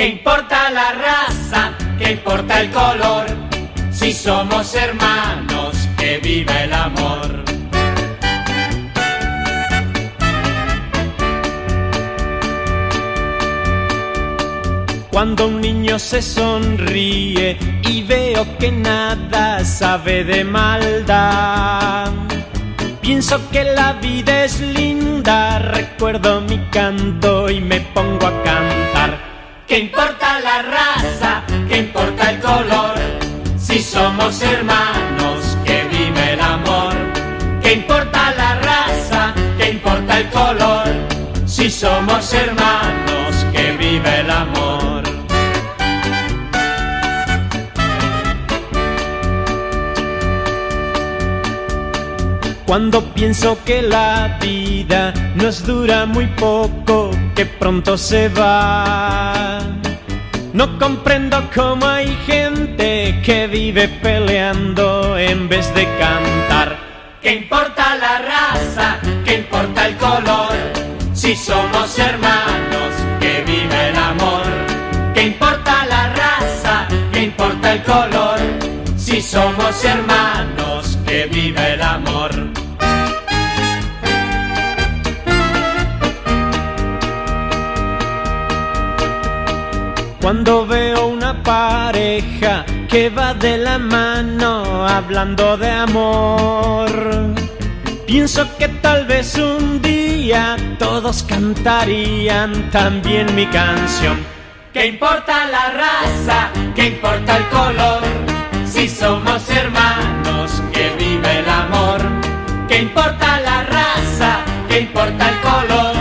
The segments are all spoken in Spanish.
¿Qué importa la raza? ¿Qué importa el color? Si somos hermanos, que viva el amor. Cuando un niño se sonríe y veo que nada sabe de maldad. Pienso que la vida es linda, recuerdo mi canto y me pongo a cantar. ¿Qué importa la raza? ¿Qué importa el color? Si somos hermanos, que vive el amor. ¿Qué importa la raza? ¿Qué importa el color? Si somos hermanos, que vive el amor. Cuando pienso que la vida nos dura muy poco, que pronto se va. No comprendo cómo hay gente que vive peleando en vez de cantar. ¿Qué importa la raza? ¿Qué importa el color? Si somos hermanos, que vive el amor. ¿Qué importa la raza? ¿Qué importa el color? Si somos hermanos, que vive el amor. Cuando veo una pareja que va de la mano hablando de amor, pienso que tal vez un día todos cantarían también mi canción. ¿Qué importa la raza? ¿Qué importa el color? Si somos hermanos, que vive el amor. ¿Qué importa la raza? ¿Qué importa el color?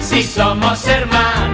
Si somos hermanos